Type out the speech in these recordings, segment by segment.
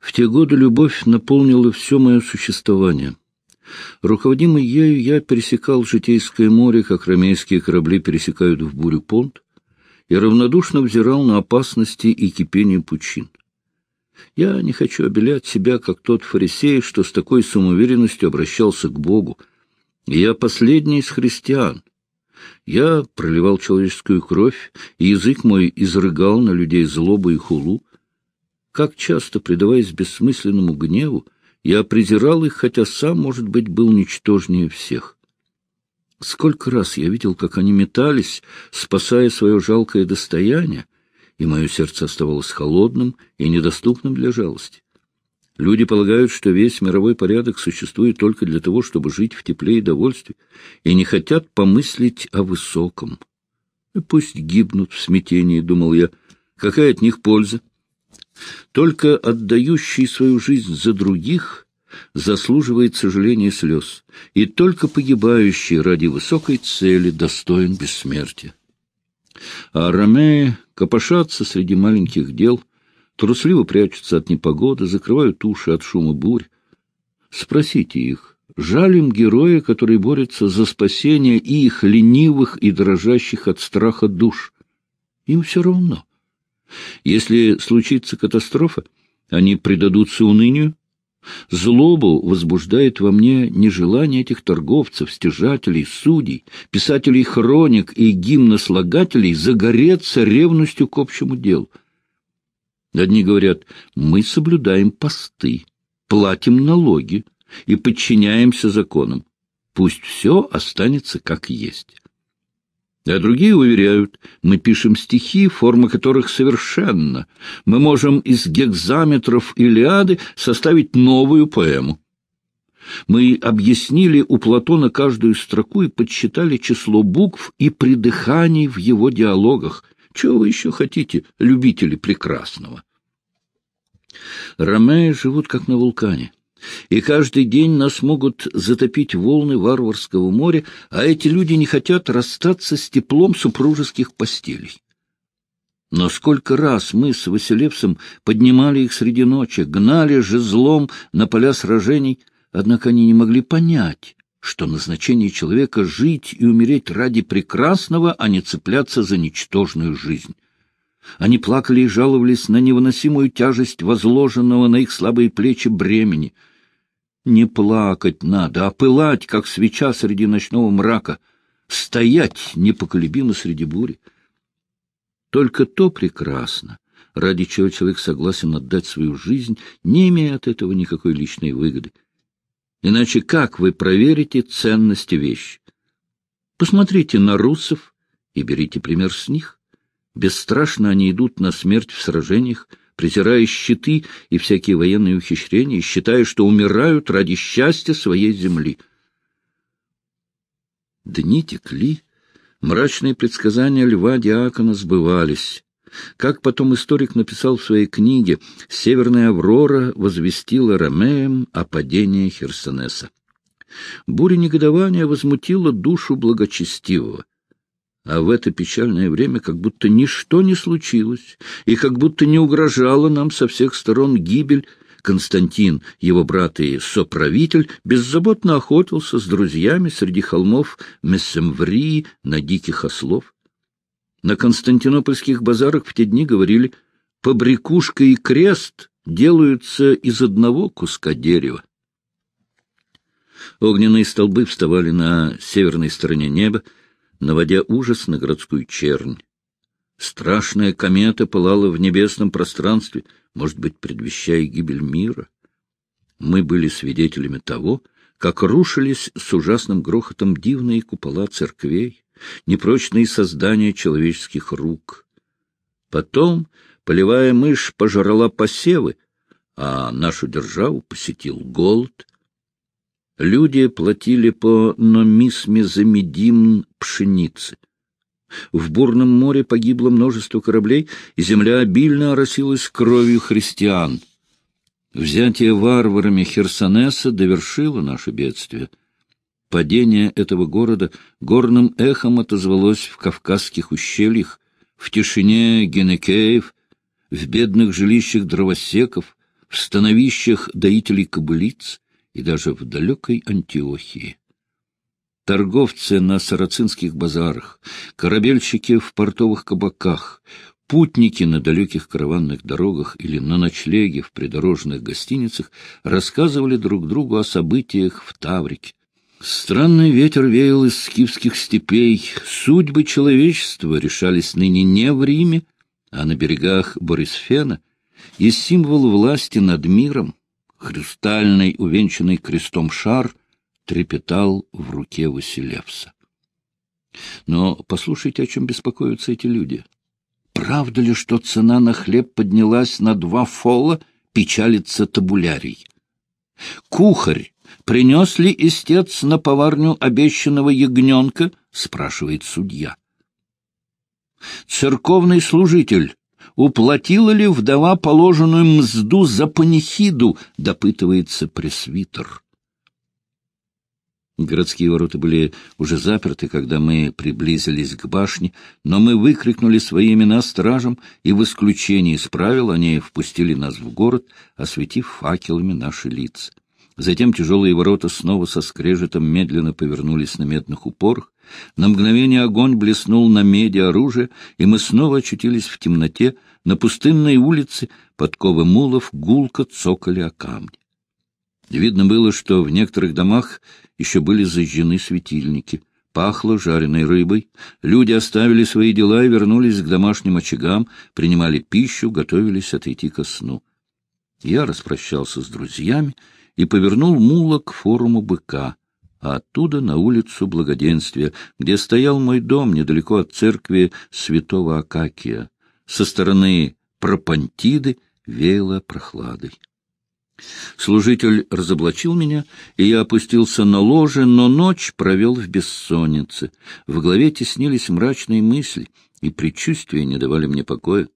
В те годы любовь наполнила все мое существование. Руководимый ею, я пересекал житейское море, как ромейские корабли пересекают в бурю понт, и равнодушно взирал на опасности и кипение пучин. Я не хочу обелять себя, как тот фарисей, что с такой самоуверенностью обращался к Богу. Я последний из христиан. Я проливал человеческую кровь, и язык мой изрыгал на людей злобу и хулу. Как часто, предаваясь бессмысленному гневу, я презирал их, хотя сам, может быть, был ничтожнее всех. Сколько раз я видел, как они метались, спасая свое жалкое достояние, и мое сердце оставалось холодным и недоступным для жалости. Люди полагают, что весь мировой порядок существует только для того, чтобы жить в тепле и довольстве, и не хотят помыслить о высоком. И пусть гибнут в смятении, — думал я, — какая от них польза? Только отдающий свою жизнь за других заслуживает сожаления и слез, и только погибающий ради высокой цели достоин бессмертия. А ромеи копошатся среди маленьких дел, трусливо прячутся от непогоды, закрывают уши от шума бурь. Спросите их, жаль им героя, который борется за спасение их ленивых и дрожащих от страха душ? Им все равно. Если случится катастрофа, они предадутся унынию. Злобу возбуждает во мне нежелание этих торговцев, стяжателей, судей, писателей хроник и гимнослагателей загореться ревностью к общему делу. Одни говорят, мы соблюдаем посты, платим налоги и подчиняемся законам. Пусть все останется как есть а другие уверяют, мы пишем стихи, форма которых совершенна. Мы можем из гекзаметров Илиады составить новую поэму. Мы объяснили у Платона каждую строку и подсчитали число букв и придыханий в его диалогах. Чего вы еще хотите, любители прекрасного? Ромеи живут как на вулкане и каждый день нас могут затопить волны варварского моря, а эти люди не хотят расстаться с теплом супружеских постелей. Но сколько раз мы с Василевсом поднимали их среди ночи, гнали жезлом на поля сражений, однако они не могли понять, что назначение человека — жить и умереть ради прекрасного, а не цепляться за ничтожную жизнь. Они плакали и жаловались на невыносимую тяжесть возложенного на их слабые плечи бремени — не плакать надо, а пылать, как свеча среди ночного мрака, стоять непоколебимо среди бури. Только то прекрасно, ради чего человек согласен отдать свою жизнь, не имея от этого никакой личной выгоды. Иначе как вы проверите ценности вещи? Посмотрите на русов и берите пример с них. Бесстрашно они идут на смерть в сражениях, презирая щиты и всякие военные ухищрения, считая, что умирают ради счастья своей земли. Дни текли, мрачные предсказания льва Диакона сбывались. Как потом историк написал в своей книге, «Северная Аврора» возвестила Ромеем о падении Херсонеса. Буря негодования возмутила душу благочестивого а в это печальное время как будто ничто не случилось, и как будто не угрожала нам со всех сторон гибель, Константин, его брат и соправитель, беззаботно охотился с друзьями среди холмов Мессемврии на диких ослов. На константинопольских базарах в те дни говорили «побрякушка и крест делаются из одного куска дерева». Огненные столбы вставали на северной стороне неба, наводя ужас на городскую чернь. Страшная комета пылала в небесном пространстве, может быть, предвещая гибель мира. Мы были свидетелями того, как рушились с ужасным грохотом дивные купола церквей, непрочные создания человеческих рук. Потом полевая мышь пожрала посевы, а нашу державу посетил голод, Люди платили по номисме за медим пшеницы. В бурном море погибло множество кораблей, и земля обильно оросилась кровью христиан. Взятие варварами Херсонеса довершило наше бедствие. Падение этого города горным эхом отозвалось в кавказских ущельях, в тишине генекеев, в бедных жилищах дровосеков, в становищах доителей кобылиц и даже в далекой Антиохии. Торговцы на сарацинских базарах, корабельщики в портовых кабаках, путники на далеких караванных дорогах или на ночлеге в придорожных гостиницах рассказывали друг другу о событиях в Таврике. Странный ветер веял из скифских степей, судьбы человечества решались ныне не в Риме, а на берегах Борисфена, и символ власти над миром, хрустальный, увенчанный крестом шар, трепетал в руке Василевса. Но послушайте, о чем беспокоятся эти люди. Правда ли, что цена на хлеб поднялась на два фола, печалится табулярий? Кухарь принес ли истец на поварню обещанного ягненка? — спрашивает судья. Церковный служитель уплатила ли вдова положенную мзду за панихиду, допытывается пресвитер. Городские ворота были уже заперты, когда мы приблизились к башне, но мы выкрикнули свои имена стражам, и в исключении из правил они впустили нас в город, осветив факелами наши лица. Затем тяжелые ворота снова со скрежетом медленно повернулись на медных упорах. На мгновение огонь блеснул на меди оружия, и мы снова очутились в темноте, на пустынной улице подковы мулов гулко цокали о камни. Видно было, что в некоторых домах еще были зажжены светильники. Пахло жареной рыбой. Люди оставили свои дела и вернулись к домашним очагам, принимали пищу, готовились отойти ко сну. Я распрощался с друзьями и повернул мула к форуму быка, а оттуда на улицу Благоденствия, где стоял мой дом недалеко от церкви святого Акакия. Со стороны Пропантиды веяло прохладой. Служитель разоблачил меня, и я опустился на ложе, но ночь провел в бессоннице. В голове теснились мрачные мысли, и предчувствия не давали мне покоя.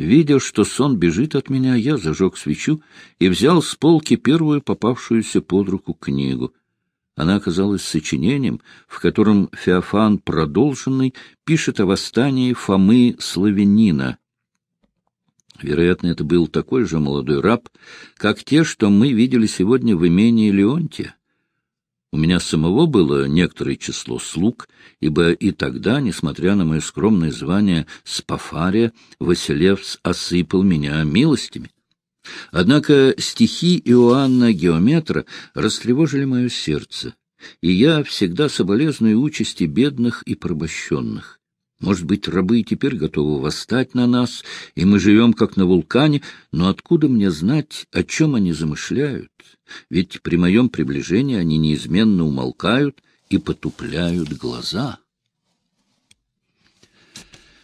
Видя, что сон бежит от меня, я зажег свечу и взял с полки первую попавшуюся под руку книгу. Она оказалась сочинением, в котором Феофан Продолженный пишет о восстании Фомы Славянина, Вероятно, это был такой же молодой раб, как те, что мы видели сегодня в имении Леонтия. У меня самого было некоторое число слуг, ибо и тогда, несмотря на мое скромное звание Спафария, Василевс осыпал меня милостями. Однако стихи Иоанна Геометра растревожили мое сердце, и я всегда соболезную участи бедных и порабощенных. Может быть, рабы теперь готовы восстать на нас, и мы живем как на вулкане, но откуда мне знать, о чем они замышляют? Ведь при моем приближении они неизменно умолкают и потупляют глаза».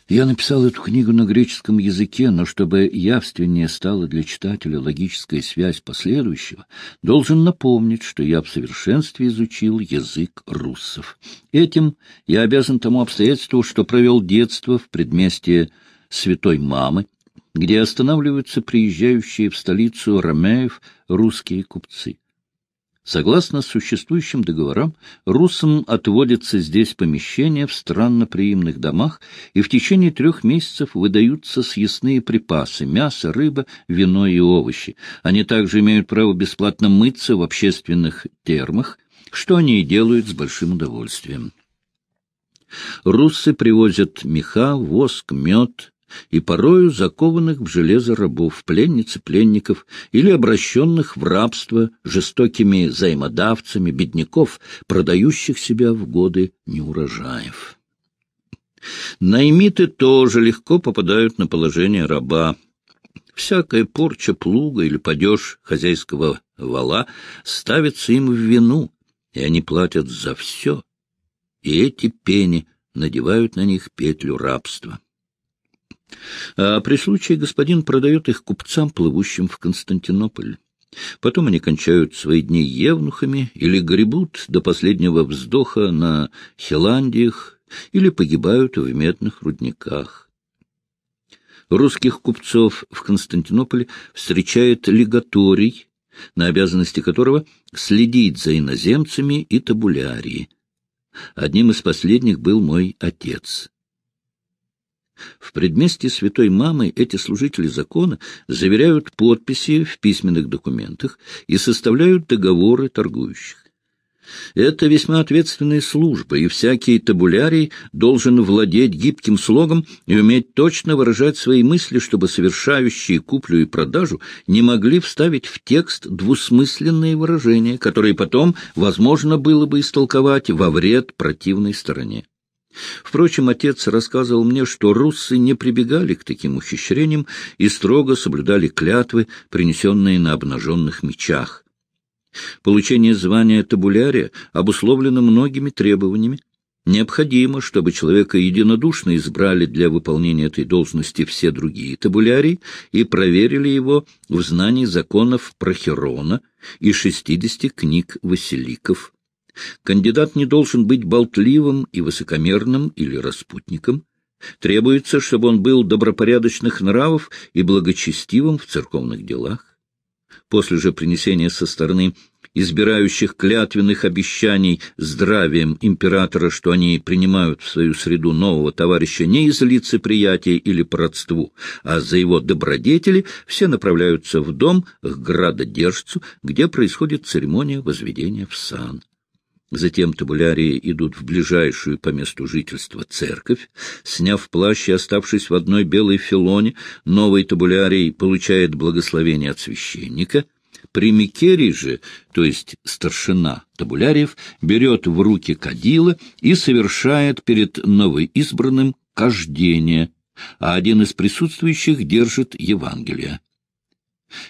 Я написал эту книгу на греческом языке, но чтобы явственнее стала для читателя логическая связь последующего, должен напомнить, что я в совершенстве изучил язык руссов. Этим я обязан тому обстоятельству, что провел детство в предместье Святой Мамы, где останавливаются приезжающие в столицу Ромеев русские купцы. Согласно существующим договорам, русам отводятся здесь помещения в странноприимных домах, и в течение трех месяцев выдаются съестные припасы — мясо, рыба, вино и овощи. Они также имеют право бесплатно мыться в общественных термах, что они и делают с большим удовольствием. Руссы привозят меха, воск, мед, и порою закованных в железо рабов, пленниц и пленников, или обращенных в рабство жестокими займодавцами, бедняков, продающих себя в годы неурожаев. Наймиты тоже легко попадают на положение раба. Всякая порча плуга или падеж хозяйского вала ставится им в вину, и они платят за все, и эти пени надевают на них петлю рабства. А при случае господин продает их купцам, плывущим в Константинополь. Потом они кончают свои дни евнухами или гребут до последнего вздоха на Хиландиях или погибают в медных рудниках. Русских купцов в Константинополе встречает легаторий, на обязанности которого следить за иноземцами и табулярии. Одним из последних был мой отец. В предместье Святой Мамы эти служители закона заверяют подписи в письменных документах и составляют договоры торгующих. Это весьма ответственная служба, и всякий табулярий должен владеть гибким слогом и уметь точно выражать свои мысли, чтобы совершающие куплю и продажу не могли вставить в текст двусмысленные выражения, которые потом возможно было бы истолковать во вред противной стороне. Впрочем, отец рассказывал мне, что руссы не прибегали к таким ухищрениям и строго соблюдали клятвы, принесенные на обнаженных мечах. Получение звания табулярия обусловлено многими требованиями. Необходимо, чтобы человека единодушно избрали для выполнения этой должности все другие табулярии и проверили его в знании законов Прохерона и шестидесяти книг Василиков. Кандидат не должен быть болтливым и высокомерным или распутником. Требуется, чтобы он был добропорядочных нравов и благочестивым в церковных делах. После же принесения со стороны избирающих клятвенных обещаний здравием императора, что они принимают в свою среду нового товарища не из лицеприятия или по родству, а за его добродетели, все направляются в дом к градодержцу, где происходит церемония возведения в сан. Затем табулярии идут в ближайшую по месту жительства церковь. Сняв плащ и оставшись в одной белой филоне, новый табулярий получает благословение от священника. Примикерий же, то есть старшина табуляриев, берет в руки кадила и совершает перед новоизбранным кождение, а один из присутствующих держит Евангелие.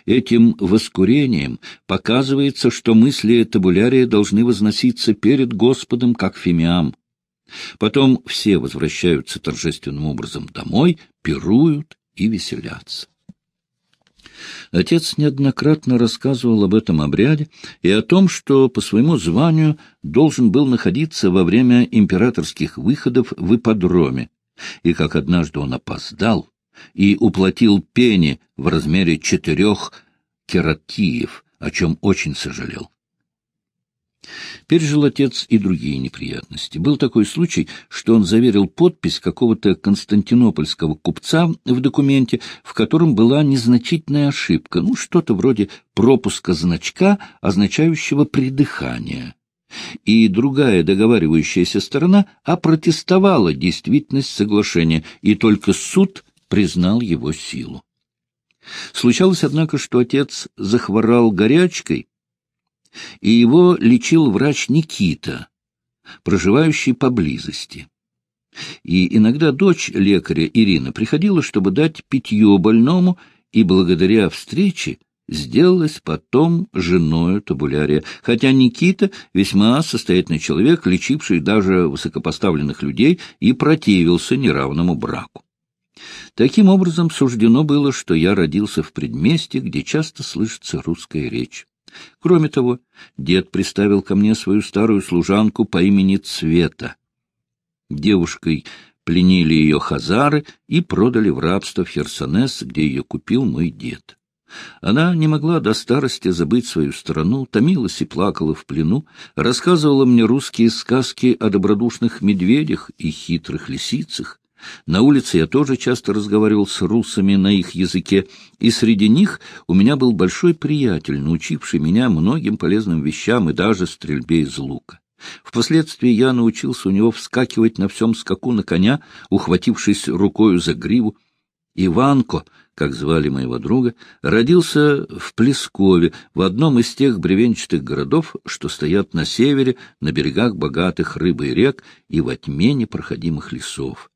Этим воскурением показывается, что мысли табулярия должны возноситься перед Господом, как фимиам. Потом все возвращаются торжественным образом домой, пируют и веселятся. Отец неоднократно рассказывал об этом обряде и о том, что по своему званию должен был находиться во время императорских выходов в ипподроме, и как однажды он опоздал, и уплатил пени в размере четырех кератиев, о чем очень сожалел. Пережил отец и другие неприятности. Был такой случай, что он заверил подпись какого-то константинопольского купца в документе, в котором была незначительная ошибка, ну, что-то вроде пропуска значка, означающего придыхание. И другая договаривающаяся сторона опротестовала действительность соглашения, и только суд признал его силу. Случалось, однако, что отец захворал горячкой, и его лечил врач Никита, проживающий поблизости. И иногда дочь лекаря Ирина приходила, чтобы дать питье больному, и благодаря встрече сделалась потом женою табулярия, хотя Никита весьма состоятельный человек, лечивший даже высокопоставленных людей, и противился неравному браку. Таким образом, суждено было, что я родился в предместье, где часто слышится русская речь. Кроме того, дед приставил ко мне свою старую служанку по имени Цвета. Девушкой пленили ее хазары и продали в рабство в Херсонес, где ее купил мой дед. Она не могла до старости забыть свою страну, томилась и плакала в плену, рассказывала мне русские сказки о добродушных медведях и хитрых лисицах, на улице я тоже часто разговаривал с русами на их языке, и среди них у меня был большой приятель, научивший меня многим полезным вещам и даже стрельбе из лука. Впоследствии я научился у него вскакивать на всем скаку на коня, ухватившись рукою за гриву. Иванко, как звали моего друга, родился в Плескове, в одном из тех бревенчатых городов, что стоят на севере, на берегах богатых рыбой рек и во тьме непроходимых лесов.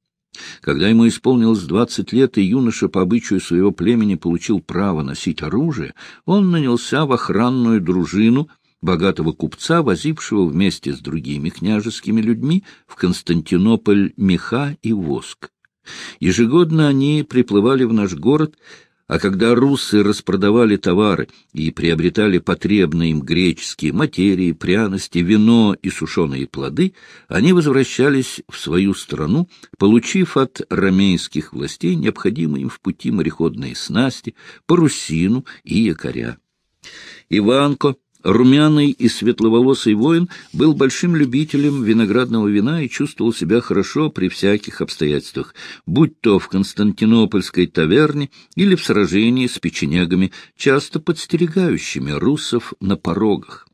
Когда ему исполнилось двадцать лет, и юноша по обычаю своего племени получил право носить оружие, он нанялся в охранную дружину богатого купца, возившего вместе с другими княжескими людьми в Константинополь меха и воск. Ежегодно они приплывали в наш город а когда руссы распродавали товары и приобретали потребные им греческие материи, пряности, вино и сушеные плоды, они возвращались в свою страну, получив от ромейских властей необходимые им в пути мореходные снасти, парусину и якоря. Иванко Румяный и светловолосый воин был большим любителем виноградного вина и чувствовал себя хорошо при всяких обстоятельствах, будь то в Константинопольской таверне или в сражении с печенегами, часто подстерегающими русов на порогах.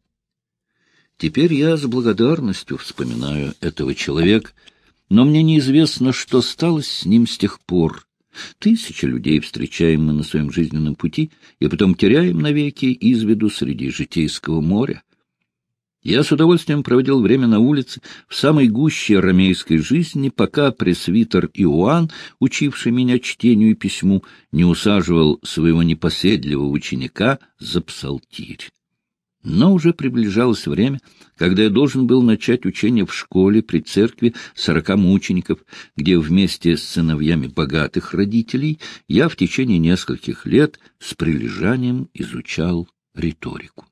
Теперь я с благодарностью вспоминаю этого человека, но мне неизвестно, что стало с ним с тех пор, Тысячи людей встречаем мы на своем жизненном пути и потом теряем навеки из виду среди житейского моря. Я с удовольствием проводил время на улице, в самой гуще ромейской жизни, пока пресвитер Иоанн, учивший меня чтению и письму, не усаживал своего непоседливого ученика за псалтирь. Но уже приближалось время, когда я должен был начать учение в школе при церкви сорока мучеников, где вместе с сыновьями богатых родителей я в течение нескольких лет с прилежанием изучал риторику.